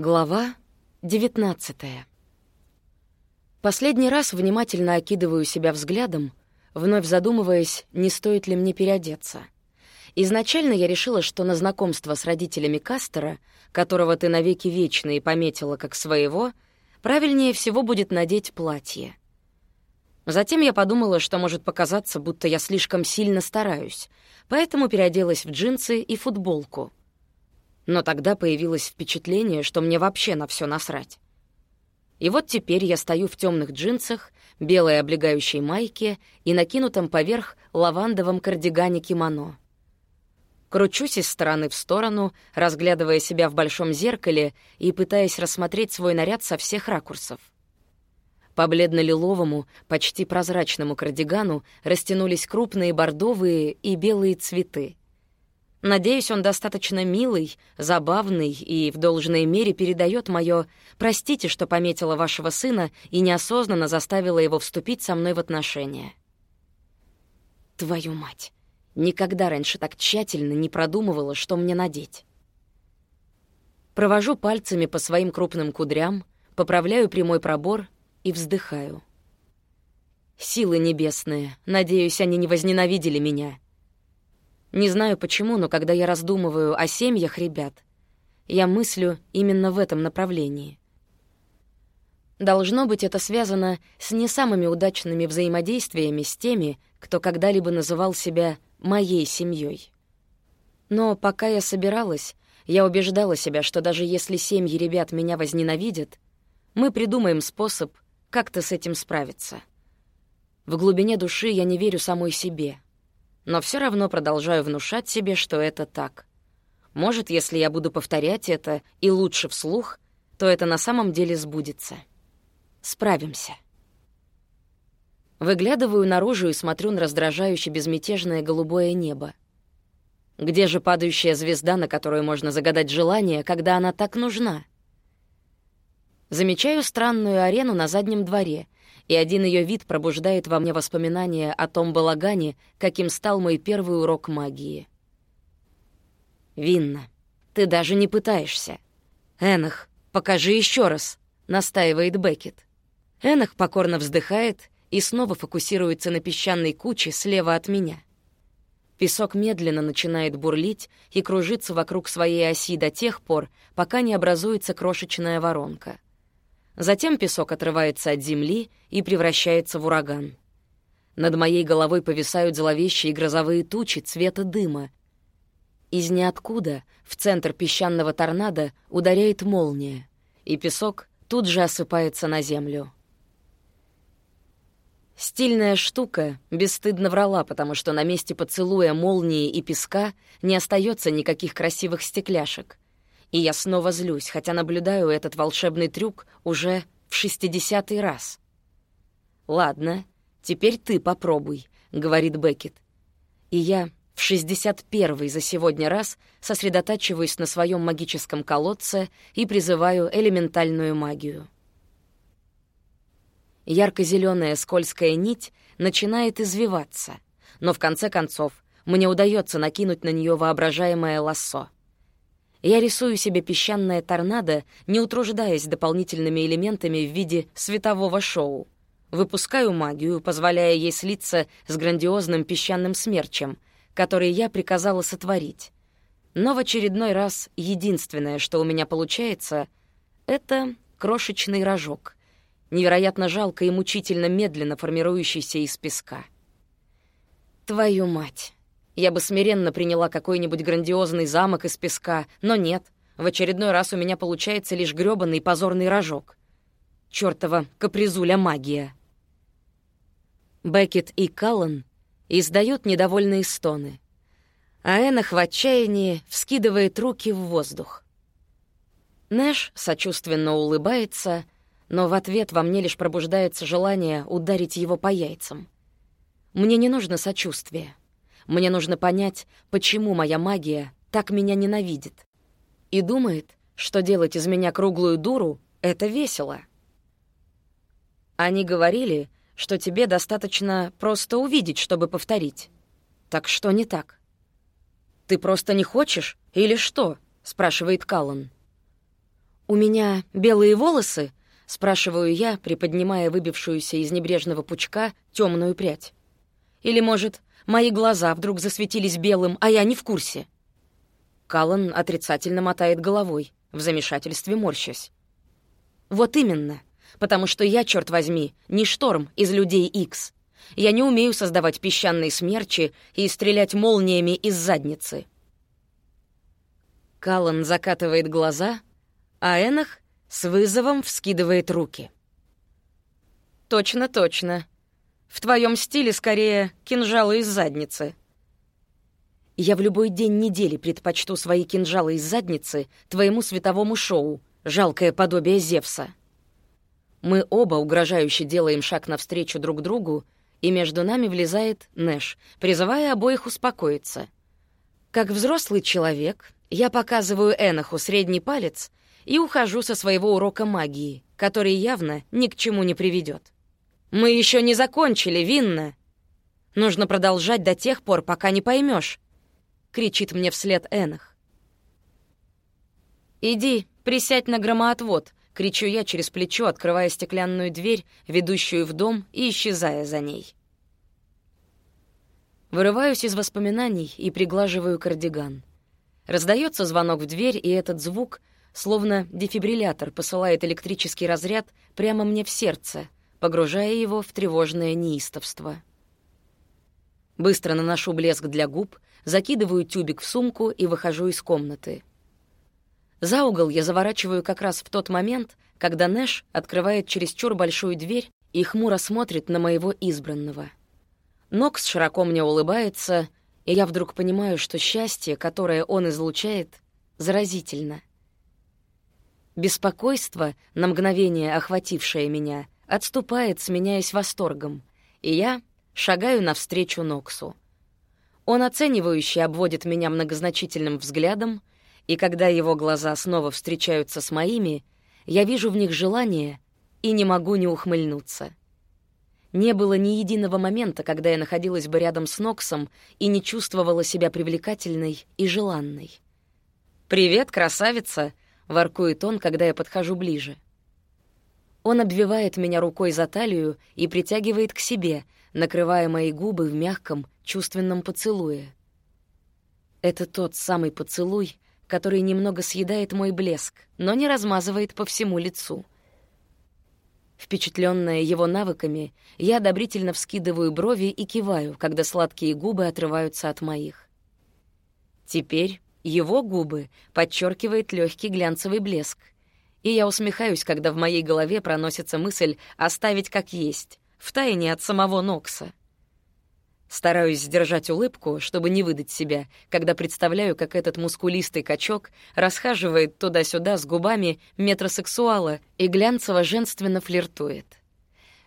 Глава 19 Последний раз внимательно окидываю себя взглядом, вновь задумываясь, не стоит ли мне переодеться. Изначально я решила, что на знакомство с родителями Кастера, которого ты навеки вечные пометила как своего, правильнее всего будет надеть платье. Затем я подумала, что может показаться, будто я слишком сильно стараюсь, поэтому переоделась в джинсы и футболку — но тогда появилось впечатление, что мне вообще на все насрать. И вот теперь я стою в темных джинсах, белой облегающей майке и накинутом поверх лавандовом кардигане кимоно. Кручусь из стороны в сторону, разглядывая себя в большом зеркале и пытаясь рассмотреть свой наряд со всех ракурсов. По бледно-лиловому, почти прозрачному кардигану растянулись крупные бордовые и белые цветы. Надеюсь, он достаточно милый, забавный и в должной мере передает мое «простите, что пометила вашего сына и неосознанно заставила его вступить со мной в отношения». Твою мать! Никогда раньше так тщательно не продумывала, что мне надеть. Провожу пальцами по своим крупным кудрям, поправляю прямой пробор и вздыхаю. Силы небесные, надеюсь, они не возненавидели меня — не знаю почему, но когда я раздумываю о семьях ребят, я мыслю именно в этом направлении. Должно быть, это связано с не самыми удачными взаимодействиями с теми, кто когда-либо называл себя «моей семьей. Но пока я собиралась, я убеждала себя, что даже если семьи ребят меня возненавидят, мы придумаем способ как-то с этим справиться. В глубине души я не верю самой себе — но все равно продолжаю внушать себе, что это так. Может, если я буду повторять это и лучше вслух, то это на самом деле сбудется. Справимся. Выглядываю наружу и смотрю на раздражающе безмятежное голубое небо. Где же падающая звезда, на которую можно загадать желание, когда она так нужна? Замечаю странную арену на заднем дворе — и один ее вид пробуждает во мне воспоминания о том балагане, каким стал мой первый урок магии. «Винна, ты даже не пытаешься. Энах, покажи еще раз», — настаивает Беккет. Энах покорно вздыхает и снова фокусируется на песчаной куче слева от меня. Песок медленно начинает бурлить и кружиться вокруг своей оси до тех пор, пока не образуется крошечная воронка — Затем песок отрывается от земли и превращается в ураган. Над моей головой повисают зловещие грозовые тучи цвета дыма. Из ниоткуда в центр песчаного торнадо ударяет молния, и песок тут же осыпается на землю. Стильная штука бесстыдно врала, потому что на месте поцелуя молнии и песка не остается никаких красивых стекляшек — и я снова злюсь, хотя наблюдаю этот волшебный трюк уже в шестидесятый раз. «Ладно, теперь ты попробуй», — говорит Беккет. И я в шестьдесят первый за сегодня раз сосредотачиваюсь на своем магическом колодце и призываю элементальную магию. ярко зеленая скользкая нить начинает извиваться, но в конце концов мне удается накинуть на нее воображаемое лассо — я рисую себе песчаное торнадо, не утруждаясь дополнительными элементами в виде светового шоу. Выпускаю магию, позволяя ей слиться с грандиозным песчаным смерчем, который я приказала сотворить. Но в очередной раз единственное, что у меня получается, — это крошечный рожок, невероятно жалко и мучительно медленно формирующийся из песка. Твою мать! Я бы смиренно приняла какой-нибудь грандиозный замок из песка, но нет. В очередной раз у меня получается лишь грёбаный позорный рожок. Чёртова капризуля магия. Беккет и Каллан издают недовольные стоны. А Энах в отчаянии вскидывает руки в воздух. Нэш сочувственно улыбается, но в ответ во мне лишь пробуждается желание ударить его по яйцам. Мне не нужно сочувствие. Мне нужно понять, почему моя магия так меня ненавидит. И думает, что делать из меня круглую дуру — это весело. Они говорили, что тебе достаточно просто увидеть, чтобы повторить. Так что не так? «Ты просто не хочешь или что?» — спрашивает Каллан. «У меня белые волосы?» — спрашиваю я, приподнимая выбившуюся из небрежного пучка темную прядь. «Или, может, мои глаза вдруг засветились белым, а я не в курсе?» Каллан отрицательно мотает головой, в замешательстве морщась. «Вот именно, потому что я, черт возьми, не шторм из «Людей Икс». Я не умею создавать песчаные смерчи и стрелять молниями из задницы». Каллан закатывает глаза, а Энах с вызовом вскидывает руки. «Точно, точно. В твоем стиле скорее кинжалы из задницы». Я в любой день недели предпочту свои кинжалы из задницы твоему световому шоу, жалкое подобие Зевса. Мы оба угрожающе делаем шаг навстречу друг другу, и между нами влезает Нэш, призывая обоих успокоиться. Как взрослый человек, я показываю Эноху средний палец и ухожу со своего урока магии, который явно ни к чему не приведет. «Мы еще не закончили, Винна!» «Нужно продолжать до тех пор, пока не поймешь, кричит мне вслед Энох. «Иди, присядь на громоотвод», — кричу я через плечо, открывая стеклянную дверь, ведущую в дом, и исчезая за ней. Вырываюсь из воспоминаний и приглаживаю кардиган. Раздается звонок в дверь, и этот звук, словно дефибриллятор, посылает электрический разряд прямо мне в сердце, погружая его в тревожное неистовство. Быстро наношу блеск для губ, закидываю тюбик в сумку и выхожу из комнаты. За угол я заворачиваю как раз в тот момент, когда Нэш открывает чересчур большую дверь и хмуро смотрит на моего избранного. Нокс широко мне улыбается, и я вдруг понимаю, что счастье, которое он излучает, заразительно. Беспокойство, на мгновение охватившее меня, отступает, сменяясь восторгом, и я шагаю навстречу Ноксу. Он оценивающе обводит меня многозначительным взглядом, и когда его глаза снова встречаются с моими, я вижу в них желание и не могу не ухмыльнуться. Не было ни единого момента, когда я находилась бы рядом с Ноксом и не чувствовала себя привлекательной и желанной. «Привет, красавица!» — воркует он, когда я подхожу ближе. Он обвивает меня рукой за талию и притягивает к себе, накрывая мои губы в мягком, чувственном поцелуе. Это тот самый поцелуй, который немного съедает мой блеск, но не размазывает по всему лицу — Впечатленная его навыками, я одобрительно вскидываю брови и киваю, когда сладкие губы отрываются от моих. Теперь его губы подчеркивает легкий глянцевый блеск, и я усмехаюсь, когда в моей голове проносится мысль оставить как есть, втайне от самого Нокса. Стараюсь сдержать улыбку, чтобы не выдать себя, когда представляю, как этот мускулистый качок расхаживает туда-сюда с губами метросексуала и глянцево-женственно флиртует.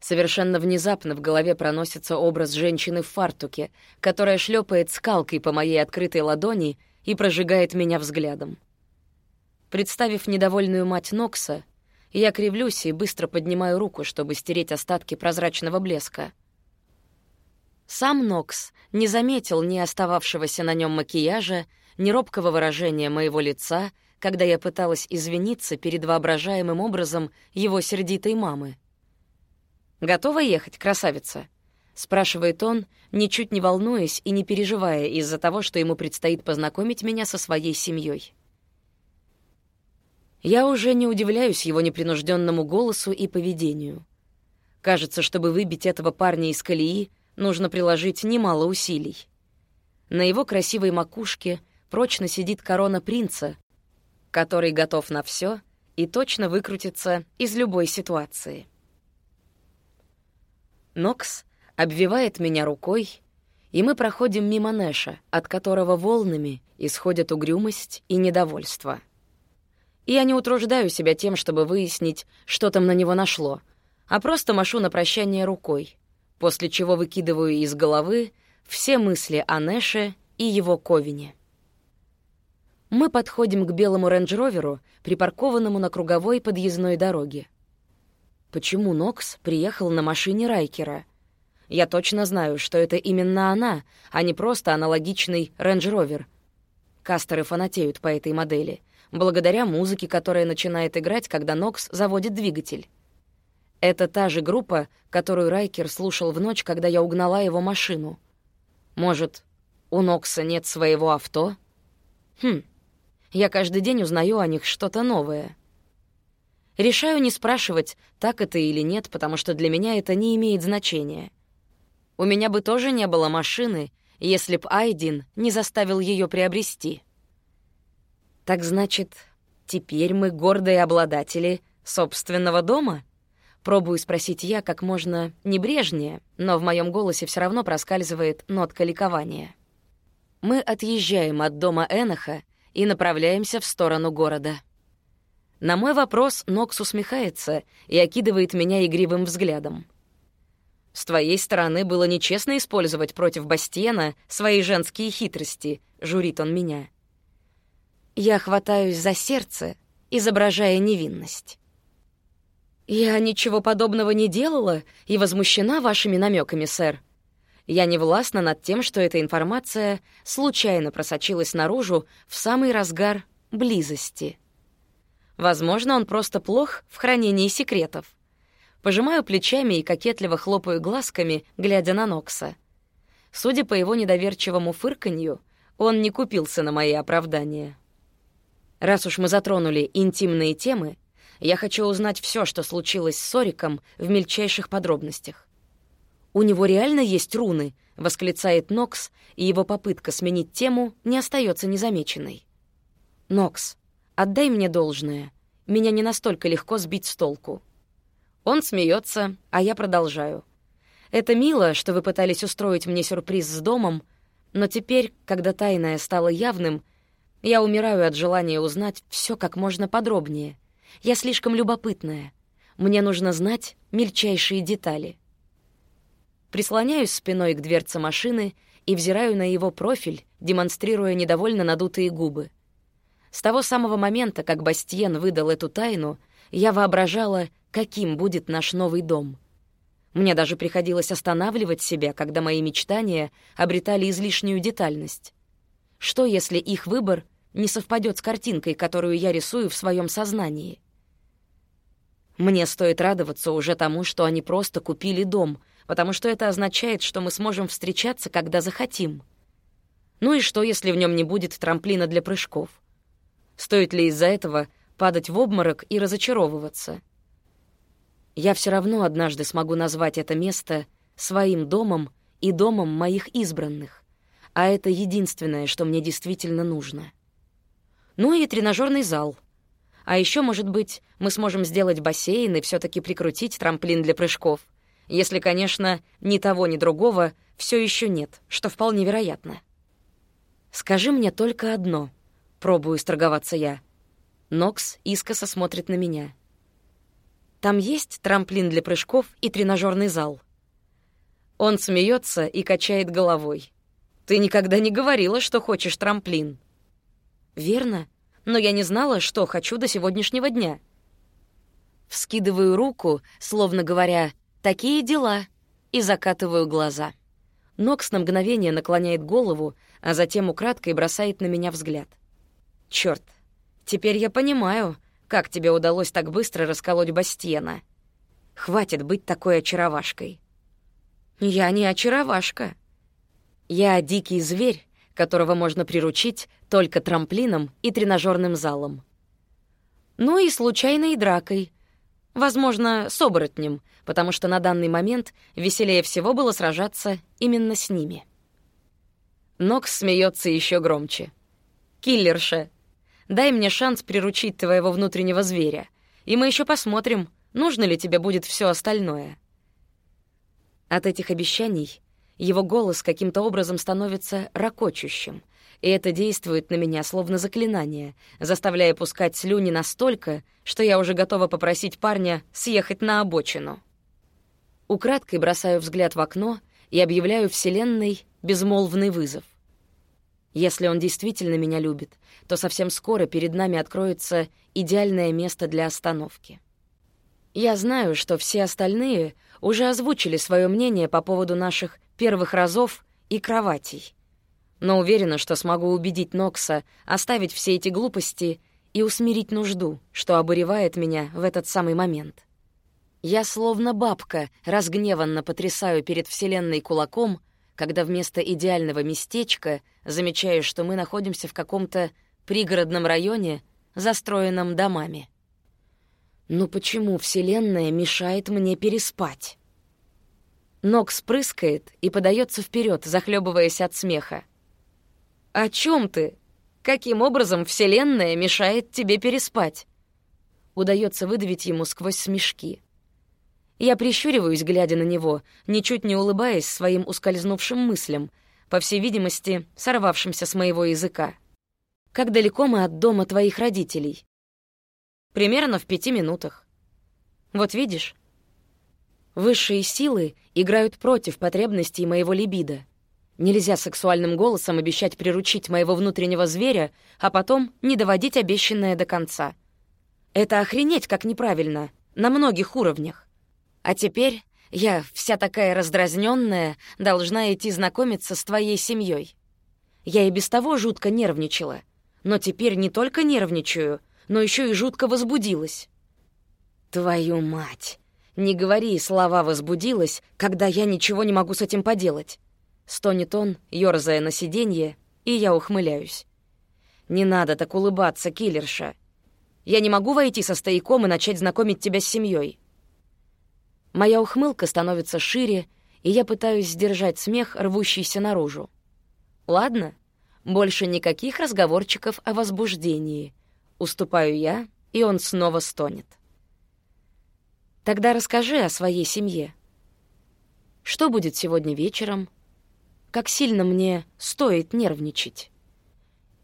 Совершенно внезапно в голове проносится образ женщины в фартуке, которая шлепает скалкой по моей открытой ладони и прожигает меня взглядом. Представив недовольную мать Нокса, я кривлюсь и быстро поднимаю руку, чтобы стереть остатки прозрачного блеска — сам Нокс не заметил ни остававшегося на нем макияжа, ни робкого выражения моего лица, когда я пыталась извиниться перед воображаемым образом его сердитой мамы. «Готова ехать, красавица?» — спрашивает он, ничуть не волнуясь и не переживая из-за того, что ему предстоит познакомить меня со своей семьей. Я уже не удивляюсь его непринужденному голосу и поведению. Кажется, чтобы выбить этого парня из колеи, нужно приложить немало усилий. На его красивой макушке прочно сидит корона принца, который готов на все и точно выкрутится из любой ситуации. Нокс обвивает меня рукой, и мы проходим мимо Нэша, от которого волнами исходят угрюмость и недовольство. Я не утруждаю себя тем, чтобы выяснить, что там на него нашло, а просто машу на прощание рукой, после чего выкидываю из головы все мысли о Нэше и его Ковине. Мы подходим к белому рейндж-роверу, припаркованному на круговой подъездной дороге. Почему Нокс приехал на машине Райкера? Я точно знаю, что это именно она, а не просто аналогичный Range Rover. Кастеры фанатеют по этой модели, благодаря музыке, которая начинает играть, когда Нокс заводит двигатель. Это та же группа, которую Райкер слушал в ночь, когда я угнала его машину. Может, у Нокса нет своего авто? Хм, я каждый день узнаю о них что-то новое. Решаю не спрашивать, так это или нет, потому что для меня это не имеет значения. У меня бы тоже не было машины, если б Айдин не заставил ее приобрести. Так значит, теперь мы гордые обладатели собственного дома? Пробую спросить я как можно небрежнее, но в моем голосе все равно проскальзывает нотка ликования. Мы отъезжаем от дома Эноха и направляемся в сторону города. На мой вопрос Нокс усмехается и окидывает меня игривым взглядом. С твоей стороны было нечестно использовать против Бастиена свои женские хитрости, журит он меня. Я хватаюсь за сердце, изображая невинность. Я ничего подобного не делала и возмущена вашими намеками, сэр. Я не властна над тем, что эта информация случайно просочилась наружу в самый разгар близости. Возможно, он просто плох в хранении секретов. Пожимаю плечами и кокетливо хлопаю глазками, глядя на Нокса. Судя по его недоверчивому фырканью, он не купился на мои оправдания. Раз уж мы затронули интимные темы, я хочу узнать все, что случилось с Сориком в мельчайших подробностях. «У него реально есть руны», — восклицает Нокс, и его попытка сменить тему не остается незамеченной. «Нокс, отдай мне должное. Меня не настолько легко сбить с толку». Он смеется, а я продолжаю. Это мило, что вы пытались устроить мне сюрприз с домом, но теперь, когда тайное стало явным, я умираю от желания узнать все как можно подробнее. Я слишком любопытная. Мне нужно знать мельчайшие детали. Прислоняюсь спиной к дверце машины и взираю на его профиль, демонстрируя недовольно надутые губы. С того самого момента, как Бастиен выдал эту тайну, я воображала, каким будет наш новый дом. Мне даже приходилось останавливать себя, когда мои мечтания обретали излишнюю детальность. Что, если их выбор не совпадет с картинкой, которую я рисую в своем сознании? Мне стоит радоваться уже тому, что они просто купили дом, потому что это означает, что мы сможем встречаться, когда захотим. Ну и что, если в нем не будет трамплина для прыжков? Стоит ли из-за этого падать в обморок и разочаровываться? Я все равно однажды смогу назвать это место своим домом и домом моих избранных, а это единственное, что мне действительно нужно. Ну и тренажерный зал. А еще, может быть, мы сможем сделать бассейн и все таки прикрутить трамплин для прыжков, если, конечно, ни того, ни другого все еще нет, что вполне вероятно. «Скажи мне только одно», — пробую сторговаться я. Нокс искоса смотрит на меня — там есть трамплин для прыжков и тренажерный зал. Он смеется и качает головой. Ты никогда не говорила, что хочешь трамплин. Верно, но я не знала, что хочу до сегодняшнего дня. Вскидываю руку, словно говоря «такие дела», и закатываю глаза. Нокс на мгновение наклоняет голову, а затем украдкой бросает на меня взгляд. Черт, теперь я понимаю, как тебе удалось так быстро расколоть Бастиена? Хватит быть такой очаровашкой. Я не очаровашка. Я дикий зверь, которого можно приручить только трамплином и тренажерным залом. Ну и случайной дракой. Возможно, с оборотнем, потому что на данный момент веселее всего было сражаться именно с ними. Нокс смеется еще громче. «Киллерша, Дай мне шанс приручить твоего внутреннего зверя, и мы еще посмотрим, нужно ли тебе будет все остальное». От этих обещаний его голос каким-то образом становится ракочущим, и это действует на меня словно заклинание, заставляя пускать слюни настолько, что я уже готова попросить парня съехать на обочину. Украдкой бросаю взгляд в окно и объявляю Вселенной безмолвный вызов. Если он действительно меня любит, то совсем скоро перед нами откроется идеальное место для остановки. Я знаю, что все остальные уже озвучили свое мнение по поводу наших первых разов и кроватей. Но уверена, что смогу убедить Нокса оставить все эти глупости и усмирить нужду, что обуревает меня в этот самый момент. Я словно бабка разгневанно потрясаю перед Вселенной кулаком, когда вместо идеального местечка замечаю, что мы находимся в каком-то пригородном районе, застроенном домами. Ну почему Вселенная мешает мне переспать? Ног спрыскает и подается вперед, захлебываясь от смеха. «О чем ты? Каким образом Вселенная мешает тебе переспать?» Удается выдавить ему сквозь смешки. Я прищуриваюсь, глядя на него, ничуть не улыбаясь своим ускользнувшим мыслям, по всей видимости, сорвавшимся с моего языка. «Как далеко мы от дома твоих родителей?» «Примерно в пяти минутах». «Вот видишь?» Высшие силы играют против потребностей моего либидо. Нельзя сексуальным голосом обещать приручить моего внутреннего зверя, а потом не доводить обещанное до конца. Это охренеть как неправильно, на многих уровнях. А теперь я, вся такая раздразненная, должна идти знакомиться с твоей семьей. Я и без того жутко нервничала, но теперь не только нервничаю, но еще и жутко возбудилась. Твою мать! Не говори слова «возбудилась», когда я ничего не могу с этим поделать. Стонет он, ёрзая на сиденье, и я ухмыляюсь. Не надо так улыбаться, киллерша. Я не могу войти со стояком и начать знакомить тебя с семьей. Моя ухмылка становится шире, и я пытаюсь сдержать смех, рвущийся наружу. Ладно, больше никаких разговорчиков о возбуждении. Уступаю я, и он снова стонет. Тогда расскажи о своей семье. Что будет сегодня вечером? Как сильно мне стоит нервничать?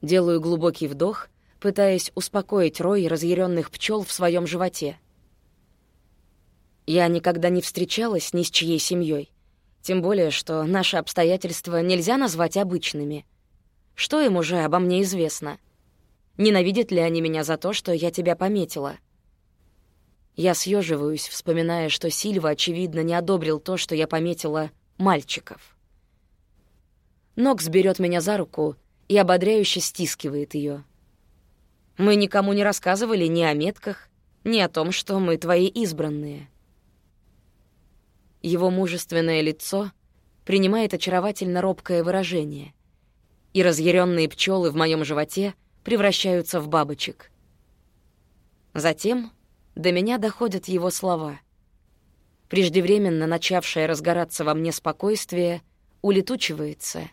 Делаю глубокий вдох, пытаясь успокоить рой разъяренных пчел в своем животе. Я никогда не встречалась ни с чьей семьей, тем более, что наши обстоятельства нельзя назвать обычными. Что им уже обо мне известно? Ненавидят ли они меня за то, что я тебя пометила? Я съеживаюсь, вспоминая, что Сильва, очевидно, не одобрил то, что я пометила мальчиков. Нокс берет меня за руку и ободряюще стискивает ее. Мы никому не рассказывали ни о метках, ни о том, что мы твои избранные. Его мужественное лицо принимает очаровательно робкое выражение, и разъяренные пчелы в моем животе превращаются в бабочек. Затем до меня доходят его слова. Преждевременно начавшее разгораться во мне спокойствие улетучивается,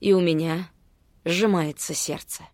и у меня сжимается сердце.